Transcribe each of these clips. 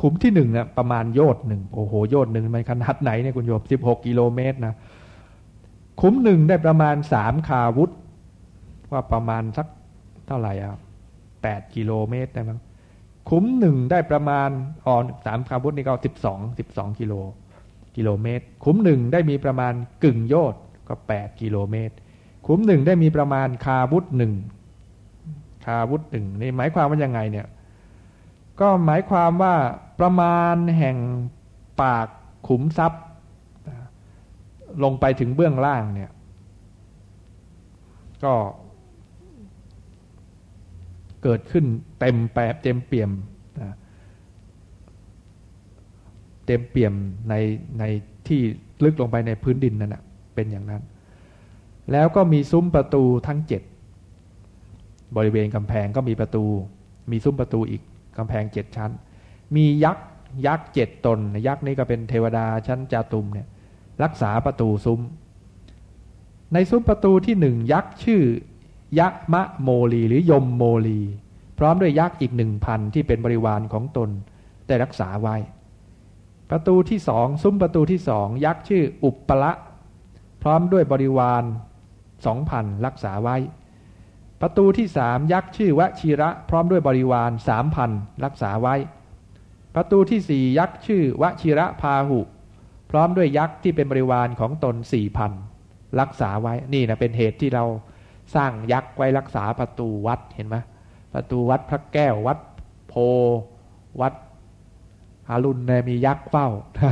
ขุมที่หนึ่งนี่ยประมาณโยดหนึ่งโอ้โหโยดหนึ่งมันขนาดไหนเนี่ยคุณโยมสิบหกกิโลเมตรนะขุมหนึ่งได้ประมาณสามคาวุธ ว่าประมาณสักเท่าไหร่อะแปดกิโลเมตรได้มั้งขุมหนึ่งได้ประมาณอ๋อสามคาวุธนี่ก็สิบสองสิบสองกิโลกิโลเมตร ขุมหนึ่งได้มีประมาณกึ่งโยดก็แปดกิโลเมตร ขุมหนึ่งได้มีประมาณคาวุธหนึ่งคาวุธหนึ่งนี่หมายความว่ายังไงเนี่ย ก็หมายความว่าประมาณแห่งปากขุมทรัพย์ ลงไปถึงเบื้องล่างเนี่ย ก็ เกิดขึ้นเต็มแปบเต็มเปี่ยมเต็มเปี่ยมในในที่ลึกลงไปในพื้นดินนั่นแหะเป็นอย่างนั้น แล้วก็มีซุ้มประตูทั้งเจ็ดบริเวณกำแพงก็มีประตู มีซุ้มประตูอีก กำแพงเจ็ดชั้น มียักษ์ยักษ์เจ็ดตน ยักษ์นี้ก็เป็นเทวดาชั้นจาตุมเนี่ยรักษาประตูซุ้ม ในซุ้มประตูที่หนึ่งยักษ์ชื่อยะมะโมลีหรือยมโมลี พร้อมด้วยยักษ์อีกหนึ่งพันที่เป็นบริวารของตนได้รักษาไว้ ประตูที่สองซุ้มประตูที่สองยักษ์ชื่ออุปปละ พร้อมด้วยบริวารสองพันรักษาไว้ ประตูที่สามยักษ์ชื่อวชิระพร้อมด้วยบริวารสามพันรักษาไว้ ประตูที่สี่ยักษ์ชื่อวชิระพาหุ พร้อมด้วยยักษ์ที่เป็นบริวารของตนสี่พันรักษาไว้นี่นะเป็นเหตุที่เราสร้างยักษ์ไว้รักษาประตูวัดเห็นไหมประตูวัดพระแก้ววัดโพวัดฮารุนเนี่ยมียักษ์เฝ้า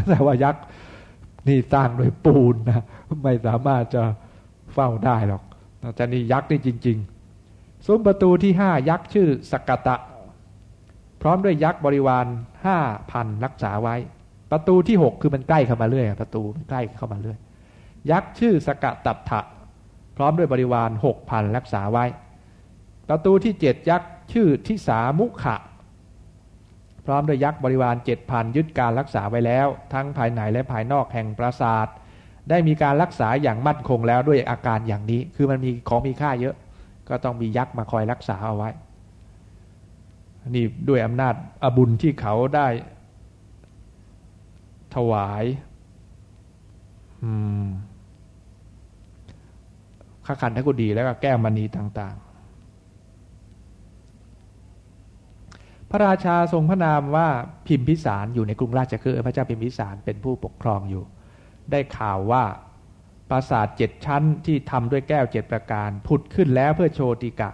แต่ว่ายักษ์นี่สร้างโดยปูนนะไม่สามารถจะเฝ้าได้หรอกจะนี่ยักษ์นี่จริง ๆ ซุ้มประตูที่ห้ายักษ์ชื่อสกตะ พร้อมด้วยยักษ์บริวารห้าพันรักษาไว้ ประตูที่หกคือมันใกล้เข้ามาเรื่อยประตูใกล้เข้ามาเรื่อยยักษ์ชื่อสกตัตถะ พร้อมด้วยบริวารหกพันรักษาไว้ ประตูที่เจ็ดยักษ์ชื่อทิสามุขะ พร้อมด้วยยักษ์บริวารเจ็ดพันยึดการรักษาไว้แล้ว ทั้งภายในและภายนอกแห่งปราสาทได้มีการรักษาอย่างมั่นคงแล้วด้วยอาการอย่างนี้ คือมันมีของมีค่าเยอะ ก็ต้องมียักษ์มาคอยรักษาเอาไว้ นี่ด้วยอำนาจอบุญที่เขาได้ถวายข้าขันทักุดีแล้วก็แก้วมณีต่าง ๆ พระราชาทรงพระนามว่าพิมพิสารอยู่ในกรุงราชคฤห์พระเจ้าพิมพิสารเป็นผู้ปกครองอยู่ ได้ข่าวว่า ราสาทเจ็ดชั้นที่ทำด้วยแก้วเจ็ดประการ ผุดขึ้นแล้วเพื่อโชติกะ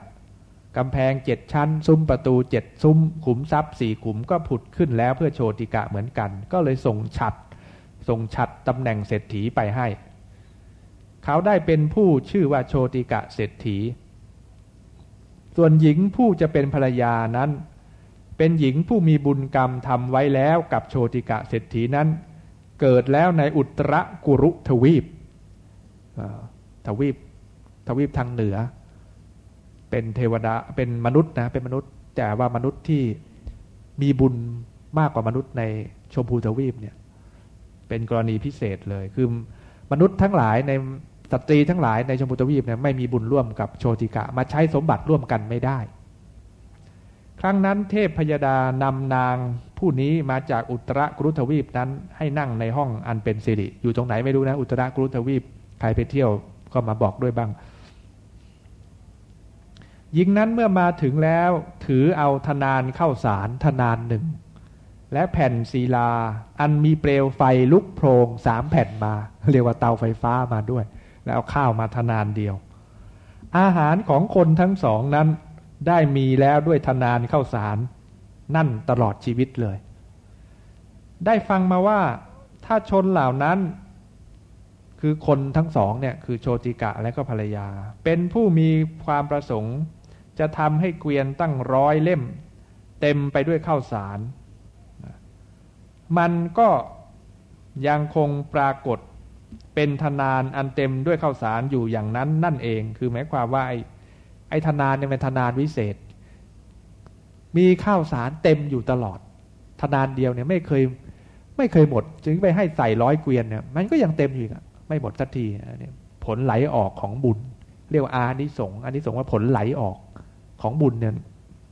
กำแพงเจ็ดชั้น ซุ้มประตูเจ็ดซุ้มขุมทรัพย์สี่ขุมก็ผุดขึ้นแล้วเพื่อโชติกะเหมือนกัน ก็เลยส่งฉัดส่งฉัดตำแหน่งเศรษฐีไปให้ เขาได้เป็นผู้ชื่อว่าโชติกะเศรษฐี ส่วนหญิงผู้จะเป็นภรรยานั้น เป็นหญิงผู้มีบุญกรรมทำไว้แล้วกับโชติกะเศรษฐีนั้น เกิดแล้วในอุตรกุรุทวีป ทวีปทวีปทางเหนือ เป็นเทวดาเป็นมนุษย์นะเป็นมนุษย์ แต่ว่ามนุษย์ที่มีบุญมากกว่ามนุษย์ในชมพูทวีปเนี่ย เป็นกรณีพิเศษเลยคือมนุษย์ทั้งหลายในสตรีทั้งหลายในชมพูทวีปเนี่ยไม่มีบุญร่วมกับโชติกะ มาใช้สมบัติร่วมกันไม่ได้ ครั้งนั้นเทพพยดานำนางผู้นี้มาจากอุตรกรุทวีปนั้นให้นั่งในห้องอันเป็นสิริ อยู่ตรงไหนไม่รู้นะ อุตรกรุทวีป ใครไปเที่ยวก็มาบอกด้วยบ้างหญิงนั้นเมื่อมาถึงแล้วถือเอาธนานเข้าสารธนานหนึ่ง และแผ่นศิลา อันมีเปลวไฟลุกโพรงสามแผ่นมา เรียกว่าเตาไฟฟ้ามาด้วย แล้วเอาข้าวมาธนานเดียว อาหารของคนทั้งสองนั้นได้มีแล้วด้วยธนานเข้าสาร นั่นตลอดชีวิตเลย ได้ฟังมาว่าถ้าชนเหล่านั้น คือคนทั้งสองเนี่ยคือโชติกะและก็ภรรยา เป็นผู้มีความประสงค์ จะทำให้เกวียนตั้งร้อยเล่ม เต็มไปด้วยข้าวสาร มันก็ยังคงปรากฏเป็นธนานอันเต็มด้วยข้าวสารอยู่อย่างนั้นนั่นเอง คือหมายความว่าไอ้ไอ้ธนานเนี่ยเป็นธนานวิเศษ มีข้าวสารเต็มอยู่ตลอด ธนานเดียวเนี่ยไม่เคยไม่เคยหมด จึงไปให้ใส่ร้อยเกวียนเนี่ยมันก็ยังเต็มอยู่อะ ไม่หมดสักทีเนี่ยผลไหลออกของบุญ เรียกว่าอานิสงส์อานิสงส์ว่าผลไหลออกของบุญเนี่ย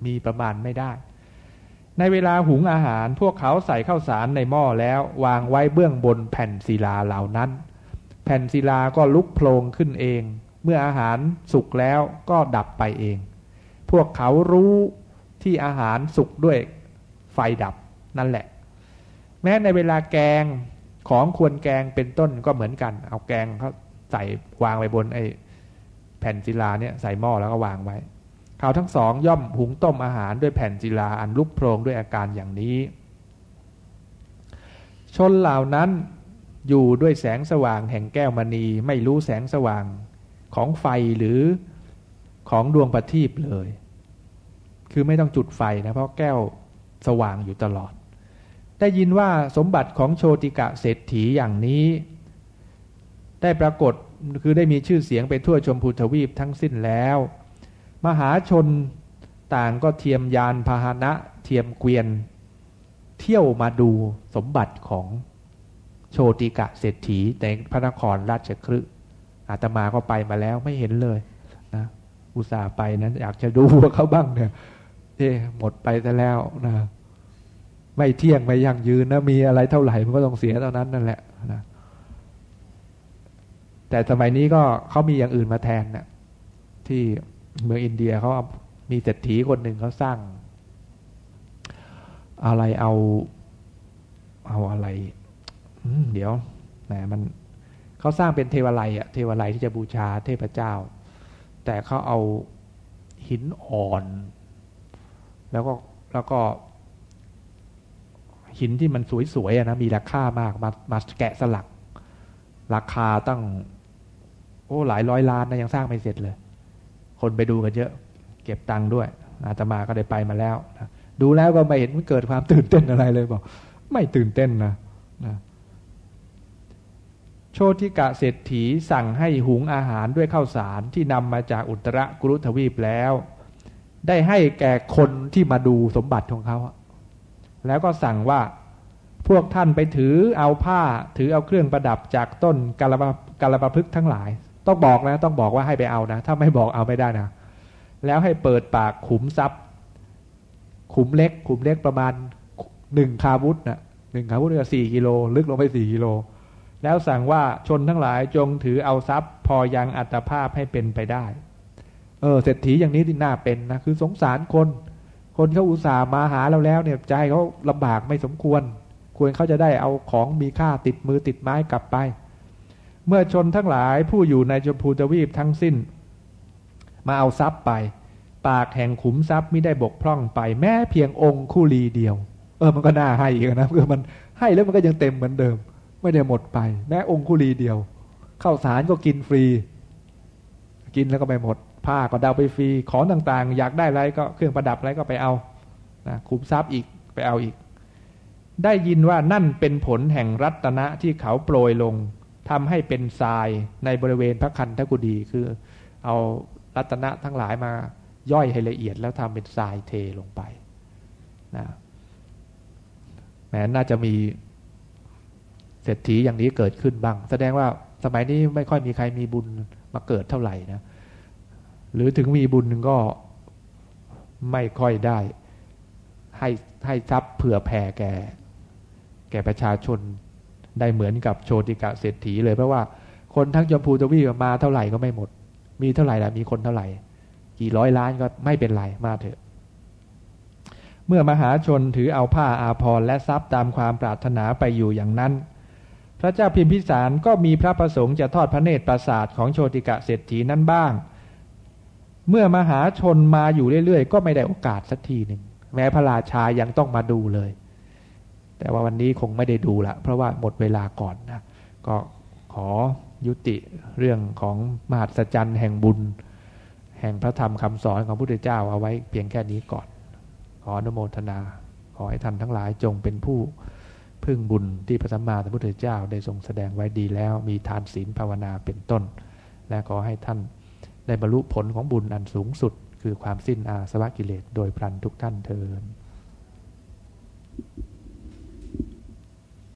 มีประมาณไม่ได้ ในเวลาหุงอาหารพวกเขาใส่ข้าวสารในหม้อแล้ววางไว้เบื้องบนแผ่นศิลาเหล่านั้น แผ่นศิลาก็ลุกโผล่ขึ้นเอง เมื่ออาหารสุกแล้วก็ดับไปเอง พวกเขารู้ที่อาหารสุกด้วยไฟดับนั่นแหละ แม้ในเวลาแกง ของควรแกงเป็นต้นก็เหมือนกัน เอาแกงเขาใส่วางไว้บนไอ้แผ่นศิลาเนี่ยใส่หม้อแล้วก็วางไว้เขาทั้งสองย่อมหุงต้มอาหารด้วยแผ่นศิลาอันลุกโพรงด้วยอาการอย่างนี้ ชนเหล่านั้นอยู่ด้วยแสงสว่างแห่งแก้วมณีไม่รู้แสงสว่างของไฟหรือของดวงประทีปเลย คือไม่ต้องจุดไฟนะเพราะแก้วสว่างอยู่ตลอด ได้ยินว่าสมบัติของโชติกะเศรษฐีอย่างนี้ ได้ปรากฏคือได้มีชื่อเสียงไปทั่วชมพูทวีปทั้งสิ้นแล้ว มหาชนต่างก็เทียมยานพาหนะเทียมเกวียน เที่ยวมาดูสมบัติของโชติกะเศรษฐีในพระนครราชครึอาตมาก็ไปมาแล้วไม่เห็นเลยนะอุตส่าห์ไปนั้นอยากจะดูเขาบ้างเนี่ยเอ๊หมดไปซะแล้วนะ ไม่เที่ยงไม่ยั่งยืนนะมีอะไรเท่าไหร่มันก็ต้องเสียเท่านั้นนั่นแหละนะแต่สมัยนี้ก็เขามีอย่างอื่นมาแทนนะที่เมืองอินเดียเขามีเศรษฐีคนหนึ่งเขาสร้าง อะไรเอาเอาอะไรเดี๋ยวแหมมันเขาสร้างเป็นเทวไลอะเทวไลที่จะบูชาเทพเจ้า แต่เขาเอาหินอ่อน แล้วก็แล้วก็ หินที่มันสวยๆนะมีราคามากมามาแกะสลัก ราคาตั้ง โอ้หลายร้อยล้านนะยังสร้างไม่เสร็จเลย คนไปดูกันเยอะ เก็บตังค์ด้วย อาตมาก็ได้ไปมาแล้วนะดูแล้วก็ไม่เห็นมันเกิดความตื่นเต้นอะไรเลยบอก ไม่ตื่นเต้นนะนะโชติกะเศรษฐีสั่งให้หุงอาหารด้วยข้าวสารที่นำมาจากอุตรกุรุทวีปแล้ว ได้ให้แก่คนที่มาดูสมบัติของเขา แล้วก็สั่งว่าพวกท่านไปถือเอาผ้าถือเอาเครื่องประดับจากต้นกาลปะกาลปะพฤกทั้งหลาย ต้องบอกนะ ต้องบอกว่าให้ไปเอานะ ถ้าไม่บอกเอาไม่ได้นะ แล้วให้เปิดปากขุมทรัพย์ ขุมเล็ก ขุมเล็กประมาณหนึ่งคาวุธนะหนึ่งคาวุธก็สี่กิโลลึกลงไปสี่กิโล แล้วสั่งว่าชนทั้งหลายจงถือเอาทรัพย์ พอยังอัตภาพให้เป็นไปได้ เออเศรษฐีอย่างนี้ที่น่าเป็นนะคือสงสารคน คนเขาอุตส่าห์มาหาเราแล้วเนี่ยใจเขาลำบากไม่สมควร ควรเขาจะได้เอาของมีค่าติดมือติดไม้กลับไป เมื่อชนทั้งหลายผู้อยู่ในชมพูทวีปทั้งสิ้น มาเอาทรัพย์ไป ปากแห่งขุมทรัพย์ไม่ได้บกพร่องไป แม้เพียงองค์คู่ลีเดียว เออมันก็น่าให้อีกนะคือมันให้แล้วมันก็ยังเต็มเหมือนเดิม ไม่ได้หมดไป แม้องค์คู่ลีเดียวข้าวสารก็กินฟรี กินแล้วก็ไปหมด ผ้าก็เดาไปฟรีของต่างๆ อยากได้อะไรก็เครื่องประดับอะไรก็ไปเอานะขุมทรัพย์อีกไปเอาอีก ได้ยินว่านั่นเป็นผลแห่งรัตนะที่เขาโปรยลงทำให้เป็นทรายในบริเวณพระคันธกุฎีคือ เอารัตนะทั้งหลายมาย่อยให้ละเอียดแล้วทำเป็นทรายเทลงไปนะแม้น่าจะมีเศรษฐีอย่างนี้เกิดขึ้นบ้าง แสดงว่าสมัยนี้ไม่ค่อยมีใครมีบุญมาเกิดเท่าไหร่นะ หรือถึงมีบุญก็ไม่ค่อยได้ ให้ให้ทรัพย์เผื่อแผ่แก่ แก่ประชาชนได้เหมือนกับโชติกะเศรษฐีเลยเพราะว่าคนทั้งจมพูทวีมาเท่าไหร่ก็ไม่หมด มีเท่าไหร่ละมีคนเท่าไหร่ กี่ร้อยล้านก็ไม่เป็นไรมาเถอะ เมื่อมหาชนถือเอาผ้าอาภรณ์และทรัพย์ตามความปรารถนาไปอยู่อย่างนั้น พระเจ้าพิมพิสารก็มีพระประสงค์จะทอดพระเนตรปราสาทของโชติกะเศรษฐีนั้นบ้าง เมื่อมหาชนมาอยู่เรื่อยๆ ก็ไม่ได้โอกาสสักทีหนึ่งแม้พระราชายังต้องมาดูเลย แต่ว่าวันนี้คงไม่ได้ดูละเพราะว่าหมดเวลาก่อนนะก็ขอยุติเรื่องของมหัศจรรย์แห่งบุญ แห่งพระธรรมคำสอนของพระพุทธเจ้าเอาไว้เพียงแค่นี้ก่อน ขออนุโมทนา ขอให้ท่านทั้งหลายจงเป็นผู้พึ่งบุญที่พระสัมมาสัมพุทธเจ้าได้ทรงแสดงไว้ดีแล้วมีทานศีลภาวนาเป็นต้น และขอให้ท่าน ได้บรรลุผลของบุญอันสูงสุด คือความสิ้นอาสวะกิเลสโดยพลันทุกท่านเทิน